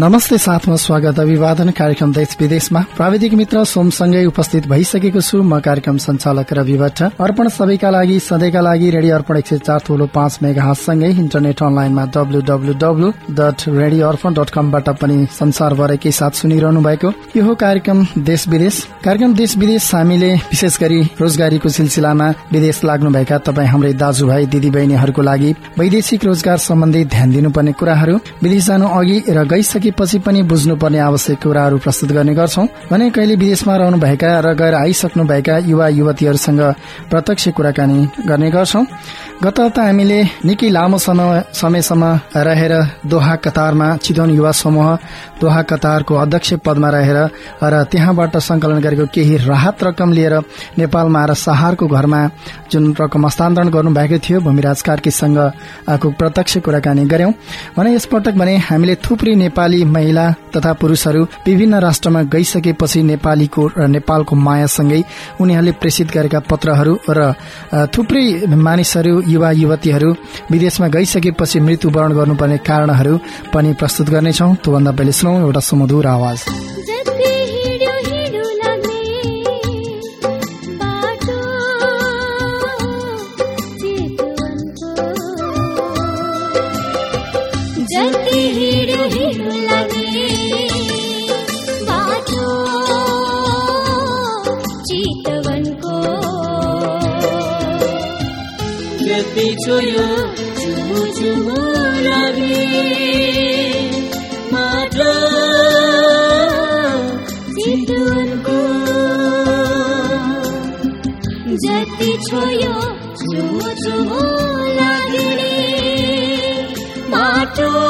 नमस्ते साथमा स्वागत। अभिवादन कार्यक्रम देश विदेशमा। प्राविधिक मित्र सोमसँगै उपस्थित भइसकेको छु। म कार्यक्रम संचालक रवि भट्ट। अर्पण सबैका लागि सधैँका लागि रेडियो अर्पण एक सय चार थोलो पाँच मेगा सँगै इन्टरनेट अनलाइनमा W W W dot radio Arpan dot पनि साथ सुनिरहनु भएको यो कार्यक्रम देश विदेश। कार्यक्रम देश विदेश हामीले विशेष गरी रोजगारीको सिलसिलामा विदेश लाग्नुभएका तपाईँ हाम्रै दाजुभाइ दिदी बहिनीहरूको लागि वैदेशिक रोजगार सम्बन्धी ध्यान दिनुपर्ने कुराहरू। विदेश जानु अघि र गइसके आइसकेपछि पनि बुझ्नुपर्ने आवश्यक कुराहरू प्रस्तुत गर्ने गर्छौं। भने कहिले विदेशमा रहनुभएका र गएर आइसक्नुभएका युवा युवतीहरूसँग प्रत्यक्ष कुराकानी गर्ने गर्छौं। गत हप्ता हामीले निकै लामो समयसम्म रहेर दोहा कतारमा चितवन युवा समूह दोहा कतारको अध्यक्ष पदमा रहेर र त्यहाँबाट संकलन गरेको केही राहत रकम लिएर नेपालमा आएर सहारको घरमा जुन रकम हस्तान्तरण गर्नुभएको थियो भूमिराज कार्कीसँग प्रत्यक्ष कुराकानी गर्यौं। भने यसपटक भने हामीले थुप्रै नेपाली महिला तथा पुरूषहरू विभिन्न राष्ट्रमा गइसकेपछि नेपालीको र नेपालको मायासँगै उनीहरूले प्रेषित गरेका पत्रहरू र थुप्रै मानिसहरू युवा युवतीहरू विदेशमा गइसकेपछि मृत्युवरण गर्नुपर्ने कारणहरू पनि प्रस्तुत गर्नेछौ। त्योभन्दा पहिले सुनौ एउटा सुमधुर आवाज। छोयो चुमु चुमु लाग्ने मात्र चितवनको जति छोयो चुमु चुमु लाग्ने माटो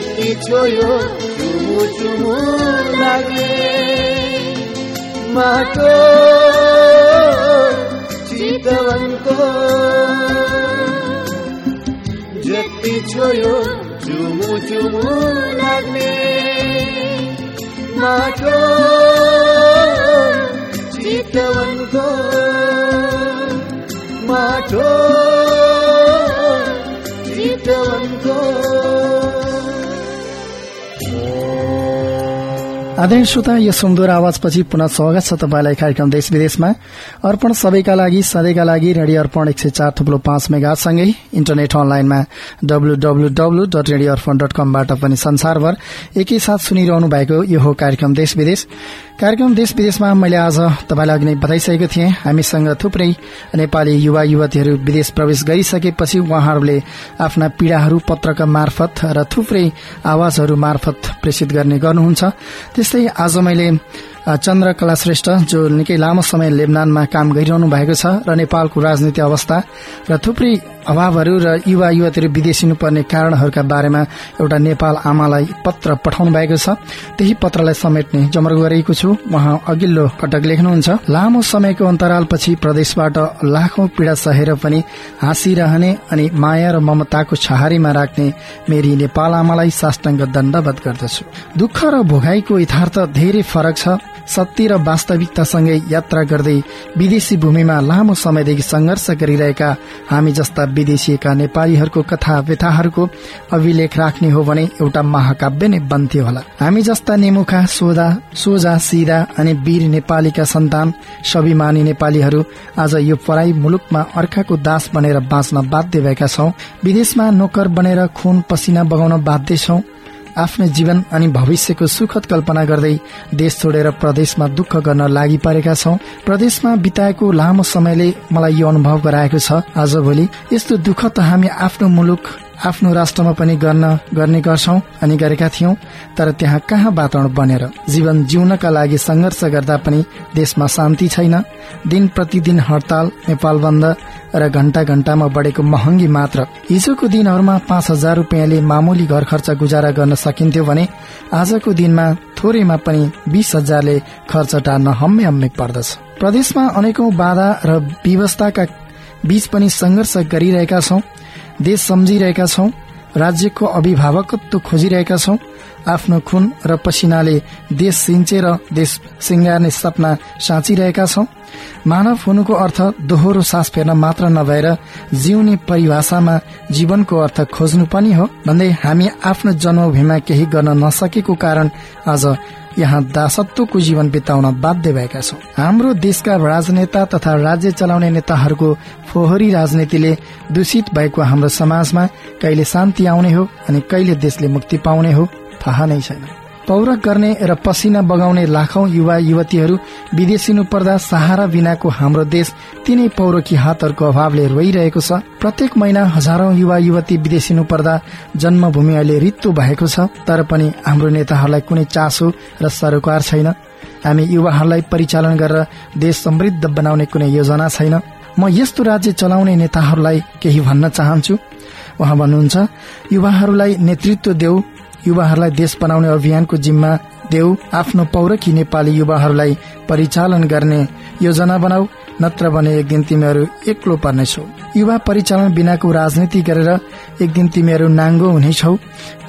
छोयो चुमु चुमु लागे माटो चितवनको जति छोयो चुमु चुमु लाग्ने माटो चितवनको माटो आदरणीय श्रोता यो सुमधुर आवाजपछि पुनः स्वागत छ तपाईँलाई कार्यक्रम देश विदेशमा। अर्पण सबैका लागि सधैँका लागि रेडियो अर्पण एक सय चार थुप्रो पाँच मेगासँगै इन्टरनेट अनलाइनमा W W W dot radio Arpan dot कमबाट पनि संसारभर एकैसाथ सुनिरहनु भएको यो हो कार्यक्रम देश विदेश। कार्यक्रम देश विदेशमा मैले आज तपाईँलाई अघि नै बताइसकेको थिएँ। हामीसँग थुप्रै नेपाली युवा युवतीहरू विदेश प्रवेश गरिसकेपछि उहाँहरूले आफ्ना पीड़ाहरू पत्रका मार्फत र थुप्रै आवाजहरू मार्फत प्रेषित गर्ने गर्नुहुन्छ। त्यस्तै आज मैले चन्द्रकला श्रेष्ठ जो निकै लामो समय लेबनानमा काम गरिरहनु भएको छ र नेपालको राजनीति अवस्था र थुप्रै अभावहरू र युवा युवतीहरू विदेशिनु पर्ने कारणहरूका बारेमा एउटा नेपाल आमालाई पत्र पठाउनु भएको छ। त्यही पत्रलाई समेट्ने जमर गरेको छु। उहाँ अघिल्लो पटक लेख्नुहुन्छ। लामो समयको अन्तरालपछि प्रदेशबाट लाखौं पीड़ा सहेर पनि हाँसिरहने अनि माया र ममताको छहारीमा राख्ने मेरी नेपाल आमालाई साष्टाङ्ग दण्डवत गर्दछु। दुःख र भोगाईको यथार्थ धेरै फरक छ। सत्य र वास्तविकतासँगै यात्रा गर्दै विदेशी भूमिमा लामो समयदेखि संघर्ष गरिरहेका हामी जस्ता विदेशीका नेपालीहरूको कथा व्यथाहरूको अभिलेख राख्ने हो भने एउटा महाकाव्य नै बन्थ्यो होला। हामी जस्ता नेमुखा सोधा सोझा सिधा अनि वीर नेपालीका सन्तान स्वाभिमानी नेपालीहरू आज यो पराई मुलुकमा अर्काको दास बनेर बाँच्न बाध्य भएका छौं। विदेशमा नोकर बनेर खुन पसिना बगाउन बाध्य छौं। आफ्नो जीवन अनि भविष्यको सुखद कल्पना गर्दै देश छोडेर प्रदेशमा दुःख गर्न लागि परेका छौं। प्रदेशमा बिताएको लामो समयले मलाई यो अनुभव गराएको छ। आजभोलि यस्तो दुःख त हामी आफ्नो मुलुक आफ्नो राष्ट्रमा पनि गर्न गर्ने गर्छौं अनि गरेका थियौं तर त्यहाँ कहाँ वातावरण बनेर? जीवन जिउनका लागि संघर्ष गर्दा पनि देशमा शान्ति छैन। दिन प्रतिदिन हड़ताल नेपाल बन्द र घण्टा घण्टामा बढेको महँगी मात्र। हिजोको दिनहरूमा पाँच हजार रुपियाँले मामुली घर खर्च गुजारा गर्न सकिन्थ्यो भने आजको दिनमा थोरैमा पनि बीस हजारले खर्च टार्न हम्मे हम्मे पर्दछ। प्रदेशमा अनेकौं बाधा र व्यवस्थाका बीच पनि संघर्ष गरिरहेका छौं। देश सम्झिरहेका छौं राज्यको अभिभावकत्व खोजिरहेका छौं आफ्नो खुन र पसिनाले देश सिंचेर देश सिंगार्ने सपना साँचिरहेका छौं। मानव हुनुको अर्थ दोहोरो सास फेर्न मात्र नभएर जिउने परिभाषामा जीवनको अर्थ खोज्नु पनि हो भन्दै हामी आफ्नो जन्मभूमिमा केही गर्न नसकेको कारण आज यहाँ दासत्वको जीवन बिताउन बाध्य भएका छौं। हाम्रो देशका राजनेता तथा राज्य चलाउने नेताहरूको फोहोरी राजनीतिले दूषित भएको हाम्रो समाजमा कहिले शान्ति आउने हो अनि कहिले देशले मुक्ति पाउने हो थाहा नै छैन। पौरख गर्ने र पसिना बगाउने लाखौं युवा युवतीहरू विदेशिनु पर्दा सहारा बिनाको हाम्रो देश तिनै पौरखी हातहरूको अभावले रोइरहेको छ। प्रत्येक महिना हजारौं युवा युवती विदेशिनु पर्दा जन्मभूमि अहिले रित्तो भएको छ तर पनि हाम्रो नेताहरूलाई कुनै चासो र सरोकार छैन। हामी युवाहरूलाई परिचालन गरेर देश समृद्ध बनाउने कुनै योजना छैन। म यस्तो राज्य चलाउने नेताहरूलाई केही भन्न चाहन्छु। उहाँ भन्नुहुन्छ युवाहरूलाई नेतृत्व देऊ युवाहरूलाई देश बनाउने अभियानको जिम्मा देऊ आफ्नो पौरखी नेपाली युवाहरूलाई परिचालन गर्ने योजना बनाऊ। नत्र भने एक दिन तिमीहरू एक्लो पर्नेछौ। युवा परिचालन बिनाको राजनीति गरेर एक दिन तिमीहरू नाङ्गो हुनेछौ।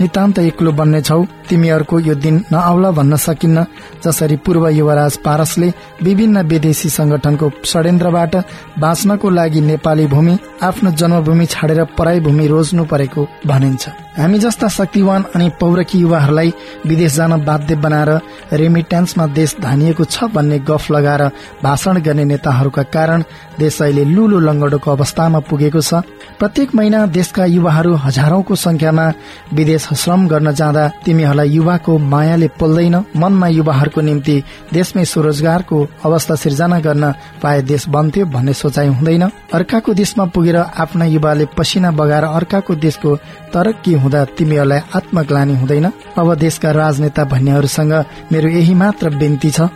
नितान्त एक्लो बन्नेछौ। तिमीहरूको यो दिन नआउला भन्न सकिन्न जसरी पूर्व युवराज पारसले विभिन्न विदेशी संगठनको षड्यन्त्रबाट बाँच्नको लागि नेपाली भूमि आफ्नो जन्मभूमि छाडेर पराई भूमि रोज्नु परेको भनिन्छ। हामी जस्ता शक्तिवान अनि पौरखी युवाहरूलाई विदेश जान बाध्य बनाएर रेमिट्यान्समा देश धानिएको छ भन्ने गफ लगाएर भाषण गर्ने नेताहरूका कारण देश अहिले लुलो लंगडोको अवस्थामा पुगेको छ। प्रत्येक महिना देशका युवाहरू हजारौंको संख्यामा विदेश श्रम गर्न जाँदा तिमीहरूलाई युवाको मायाले पोल्दैन। मनमा युवाहरूको निम्ति देशमै स्वरोजगारको अवस्था सिर्जना गर्न पाए देश बन्थ्यो भन्ने सोचाइ हुँदैन। अर्काको देशमा पुगेर आफ्ना युवाले पसिना बगाएर अर्काको देशको तरक्की हुँदा तिमीहरूलाई आत्मग्लानी हुँदैन। अब देशका राजनेता भन्नेहरूसँग मेरो यही मात्र विन्ती छ।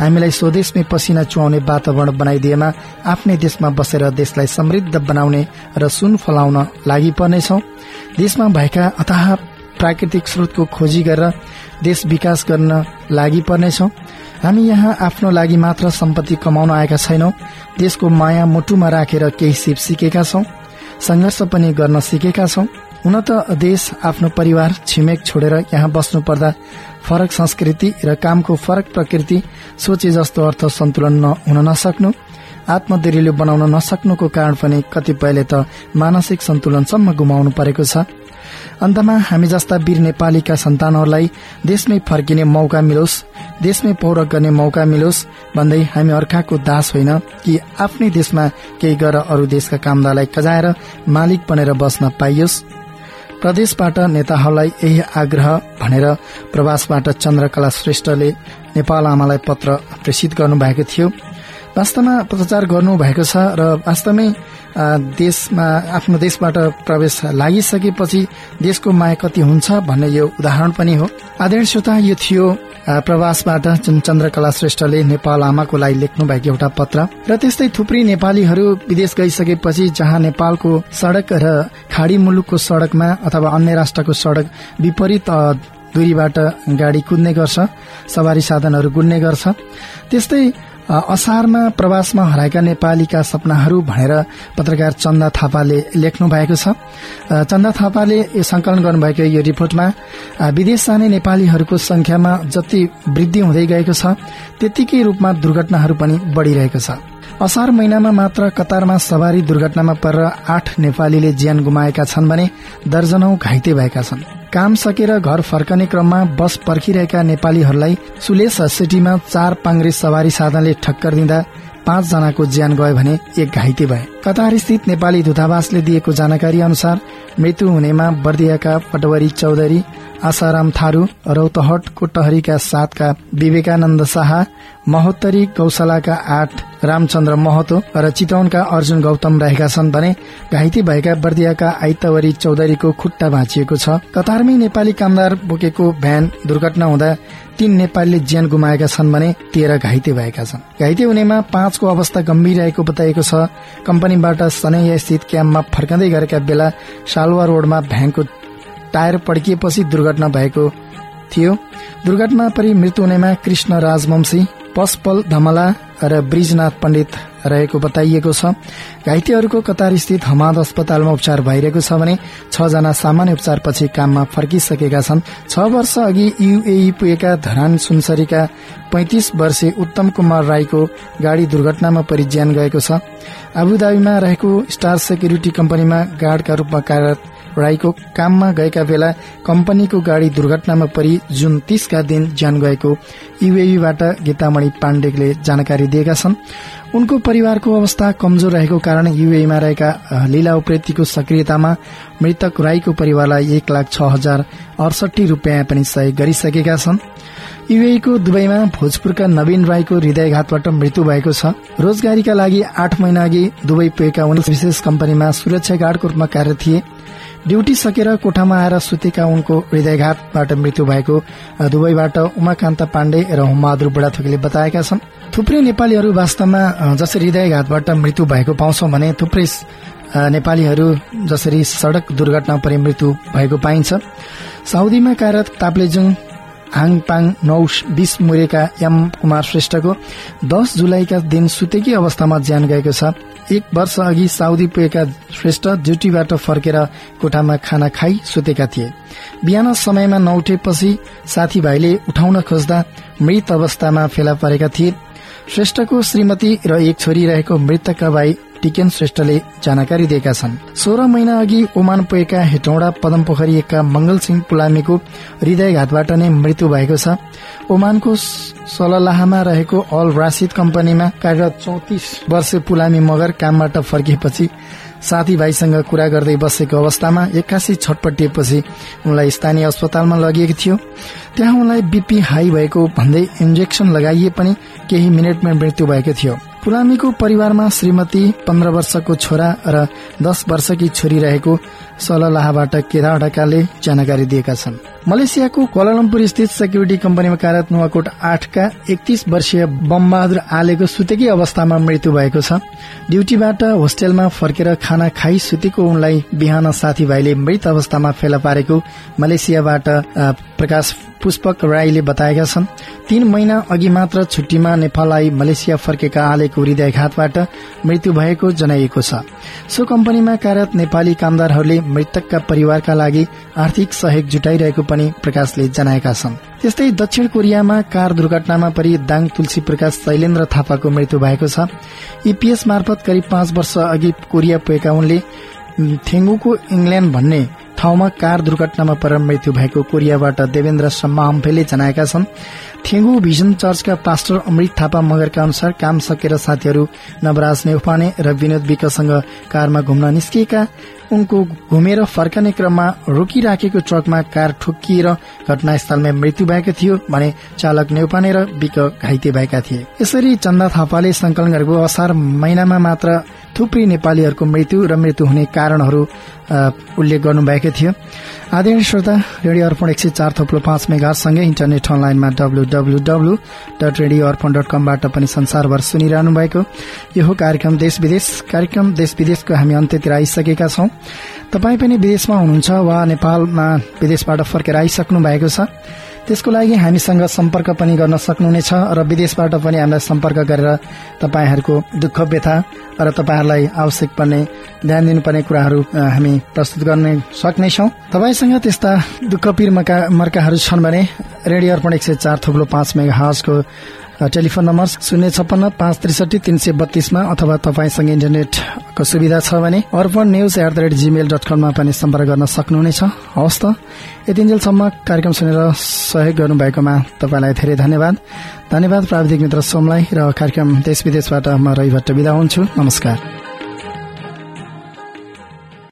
हामीलाई स्वदेशमै पसिना चुहाउने वातावरण बनाइदिएमा आफ्नै देशमा बसेर देशलाई समृद्ध बनाउने र सुन फलाउन लागि पर्नेछौ देशमा भएका अथाह प्राकृतिक स्रोतको खोजी गरेर देश विकास गर्न लागि पर्नेछौ हामी यहाँ आफ्नो लागि मात्र सम्पत्ति कमाउन आएका छैनौं। देशको माया मुटुमा राखेर केही सिप सिकेका छौं। संघर्ष पनि गर्न सिकेका छौं। हुन त देश आफ्नो परिवार छिमेक छोडेर यहाँ बस्नु पर्दा फरक संस्कृति र कामको फरक प्रकृति सोचे जस्तो अर्थ सन्तुलन हुन नसक्नु आत्मदरिलो बनाउन नसक्नुको कारण पनि कतिपयले त मानसिक सन्तुलनसम्म गुमाउनु परेको छ। अन्तमा हामी जस्ता वीर नेपालीका सन्तानहरूलाई देशमै फर्किने मौका मिलोस् देशमै पौरख गर्ने मौका मिलोस् भन्दै हामी अर्काको दास होइन कि आफ्नै देशमा केही गर अरू देशका कामदारलाई कजाएर मालिक बनेर बस्न पाइयोस्। प्रदेशबाट नेताहरूलाई यही आग्रह भनेर प्रवासबाट चन्द्रकला श्रेष्ठले नेपाल आमालाई पत्र प्रेषित गर्नुभएको थियो। वास्तवमा पत्रचार गर्नु भएको छ र वास्तवमै देशमा आफ्नो देशबाट प्रवेश लागिसकेपछि देशको माया कति हुन्छ भन्ने यो उदाहरण पनि हो। आदरणीय श्रोता यो थियो प्रवासबाट जुन चन्द्रकला श्रेष्ठले नेपाल आमाको लागि लेख्नु भएको एउटा पत्र। र त्यस्तै थुप्रै नेपालीहरू विदेश गइसकेपछि जहाँ नेपालको सड़क र खाड़ी मुलुकको सड़कमा अथवा अन्य राष्ट्रको सड़क विपरीत दूरीबाट गाड़ी कुद्ने गर्छ सवारी साधनहरू गुड्ने गर्छ। त्यस्तै असारमा प्रवासमा हराएका नेपालीका सपनाहरू भनेर पत्रकार चन्दा थापाले लेख्नु भएको छ। चन्दा थापाले संकलन गर्नुभएको यो रिपोर्टमा विदेश जाने नेपालीहरूको संख्यामा जति वृद्धि हुँदै गएको छ त्यतिकै रूपमा दुर्घटनाहरू पनि बढ़िरहेको छ। असार महिनामा मात्र कतारमा सवारी दुर्घटनामा परेर आठ नेपालीले ज्यान गुमाएका छन् भने दर्जनौ घाइते भएका छन्। काम सकेर घर फर्कने क्रममा बस पर्खिरहेका नेपालीहरूलाई सुलेस सिटीमा चार पाङ्रे सवारी साधनले ठक्कर दिँदा पाँच जनाको ज्यान गयो भने एक घाइते भए। कतार स्थित नेपाली दूतावासले दिएको जानकारी अनुसार मृत्यु हुनेमा बर्दियाका पटवरी चौधरी आशाराम थारू रौतहट कोटहरीका सातका विवेकानन्द शाह महोत्तरी गौशालाका आठ रामचन्द्र महतो र चितवनका अर्जुन गौतम रहेका छन् भने घाइते भएका बर्दियाका आइतवरी चौधरीको खुट्टा भाँचिएको छ। कतारमै नेपाली कामदार बोकेको भ्यान दुर्घटना हुँदा तीन नेपालीले ज्यान गुमाएका छन् भने तेह्र घाइते भएका छन्। घाइते हुनेमा पाँचको अवस्था गम्भीर रहेको बताइएको छ। कम्पनीबाट सनैया स्थित क्याम्पमा फर्कँदै गरेका बेला सालुवा रोडमा भ्यानको टायर पड्किएपछि दुर्घटना भएको थियो। दुर्घटना परि मृत्यु हुनेमा कृष्ण राजवंशी पशपल धमला र ब्रिजनाथ पण्डित रहेको बताइएको छ। घाइतेहरूको कतार स्थित हमाद अस्पतालमा उपचार भइरहेको छ भने छ जना सामान्य उपचारपछि काममा फर्किसकेका छन्। छ वर्ष अघि युएई पुगेका धरान सुनसरीका पैंतिस वर्षे उत्तम कुमार राईको गाड़ी दुर्घटनामा परि ज्यान गएको छ। आबुधाबीमा रहेको स्टार सेक्युरिटी कम्पनीमा गार्डका रूपमा कार्यरत राईको काममा गएका बेला कम्पनीको गाड़ी दुर्घटनामा परि जुन तीसका दिन ज्यान गएको युएबाट गीतामणि पाण्डेले जानकारी दिएका छन्। उनको परिवारको अवस्था कमजोर रहेको कारण युएमा रहेका लीला उप्रेतीको सक्रियतामा मृतक राईको परिवारलाई एक लाख छ हजार अडसठी रूपियाँ पनि सहयोग गरिसकेका छन्। युएको दुबईमा भोजपुरका नवीन राईको हृदयघातबाट मृत्यु भएको छ। रोजगारीका लागि आठ महिना अघि दुबई पुगेका उनी विशेष कम्पनीमा सुरक्षा गार्डको रूपमा कार्य थिए। ड्यूटी सकेर कोठामा आएर सुतेका उनको हृदयघातबाट मृत्यु भएको दुबईबाट उमाकान्त पाण्डे र हुमबहादुर बुढाथोकीले बताएका छन्। थुप्रै नेपालीहरू वास्तवमा जसरी हृदयघातबाट मृत्यु भएको पाउँछौ भने थुप्रै नेपालीहरू जसरी सड़क दुर्घटना परि मृत्यु भएको पाइन्छ। साउदीमा कार्यरत ताप्लेजुङ हाङपाङ नौ बीस मुरेका एम कुमार श्रेष्ठको दस जुलाईका दिन सुतेकी अवस्थामा ज्यान गएको छ। एक वर्ष अघि साउदी पुगेका श्रेष्ठ ड्युटीबाट फर्केर कोठामा खाना खाई सुतेका थिए। बिहान समयमा नउठेपछि साथीभाइले उठाउन खोज्दा मृत अवस्थामा फेला परेका थिए। श्रेष्ठको श्रीमती र एक छोरी रहेको मृतकका भाइ टिकेन श्रेष्ठले जानकारी दिएका छन्। सोह्र महिना अघि ओमान पुगेका हेटौँडा पदम पोखरी एकका मंगल सिंह पुलामीको हृदयघातबाट नै मृत्यु भएको छ। ओमानको सललाहमा रहेको अल राशिद कम्पनीमा कार्यरत चौतिस वर्ष पुलामी मगर कामबाट फर्किएपछि साथीभाइसँग कुरा गर्दै बसेको अवस्थामा एक्कासी छटपटिएपछि उनलाई स्थानीय अस्पतालमा लगिएको थियो। त्यहाँ उनलाई बीपी हाई भएको भन्दै इन्जेक्सन लगाइए पनि केही मिनटमा मृत्यु भएको थियो। पुलामीको परिवारमा श्रीमती पन्ध्र वर्षको छोरा र दस वर्षकी छोरी रहेको सललाहबाट केदार ढकालले जानकारी दिएका छन्। मलेसियाको कोलालम्पुर स्थित सेक्युरिटी कम्पनीमा कार्यरत नुवाकोट आठका एकतीस वर्षीय बमबहादुर आलेको सुतेकी अवस्थामा मृत्यु भएको छ। ड्यूटीबाट होस्टेलमा फर्केर खाना खाई सुतेको उनलाई बिहान साथीभाइले मृत अवस्थामा फेला पारेको मलेसियाबाट प्रकाश पुष्पक राईले बताएका छन्। तीन महिना अघि मात्र छुट्टीमा नेपाल आई मलेसिया फर्केका आलेको हृदयघातबाट मृत्यु भएको जनाइएको छ। सो कम्पनीमा कार्यरत नेपाली कामदारहरूले मृतकका परिवारका लागि आर्थिक सहयोग जुटाइरहेको पनि प्रकाशले जनाएका छन्। त्यस्तै दक्षिण कोरियामा कार दुर्घटनामा परि दाङ तुलसी प्रकाश शैलेन्द्र थापाको मृत्यु भएको छ। ईपीएस मार्फत करिब पाँच वर्ष अघि कोरिया पुगेका उनले थेङ्गुको इंग्ल्याण्ड भन्ने ठाउँमा कार दुर्घटनामा परेर मृत्यु भएको कोरियाबाट देवेन्द्र सम्माहम्फेले जनाएका छन्। थेगु भिजन चर्चका पास्टर अमृत थापा मगरका अनुसार काम सकेर साथीहरू नवराज नेउपाने र विनोद विकसँग कारमा घुम्न निस्किएका उनको घुमेर फर्कने क्रममा रोकिराखेको ट्रकमा कार ठोकिएर घटनास्थलमा मृत्यु भएको थियो भने चालक नेउपाने र बिक घाइते भएका थिए। यसरी चन्दा थापाले संकलन गरेको असार महिनामा मात्र थुप्रै नेपालीहरूको मृत्यु र मृत्यु हुने कारणहरू उल्लेख गर्नुभएको थियो। आदरणीय श्रोता रेडियो अर्पण एक सय चार थप्लो पाँच मेगासँगै इन्टरनेट अनलाइनमा W W dot radio Arpan dot कमबाट पनि संसारभर सुनिरहनु भएको। यो कार्यक्रम देश विदेश। कार्यक्रम देश विदेशको हामी अन्त्यतिर आइसकेका छौं। तपाई पनि विदेशमा हुनुहुन्छ वा नेपालमा विदेशबाट फर्केर आइसक्नु भएको छ। त्यसको लागि हामीसँग सम्पर्क पनि गर्न सक्नुहुनेछ र विदेशबाट पनि हामीलाई सम्पर्क गरेर तपाईँहरूको दुःख व्यथा र तपाईँहरूलाई आवश्यक पर्ने ध्यान दिनुपर्ने कुराहरू हामी प्रस्तुत गर्ने सक्नेछौ। तपाईँसँग त्यस्ता दुःख पीर मर्काहरू छन् भने रेडियो अर्पण एक सय चार थुप्रो पाँच मेगा हाउसको टेलिफोन नम्बर शून्य छप्पन्न पाँच त्रिसठी तीन सय बत्तीसमा अथवा तपाईँसँग इन्टरनेटको सुविधा छ भने Arpan news at the rate Gmail dot कममा पनि सम्पर्क गर्न सक्नुहुनेछ। हवस् त यतिन्जेलसम्म कार्यक्रम सुनेर सहयोग गर्नुभएकोमा तपाईँलाई धेरै धन्यवाद। धन्यवाद प्राविधिक मित्र सोमलाई र कार्यक्रम देश विदेशबाट म रवि भट्ट विदा हुन्छु। नमस्कार।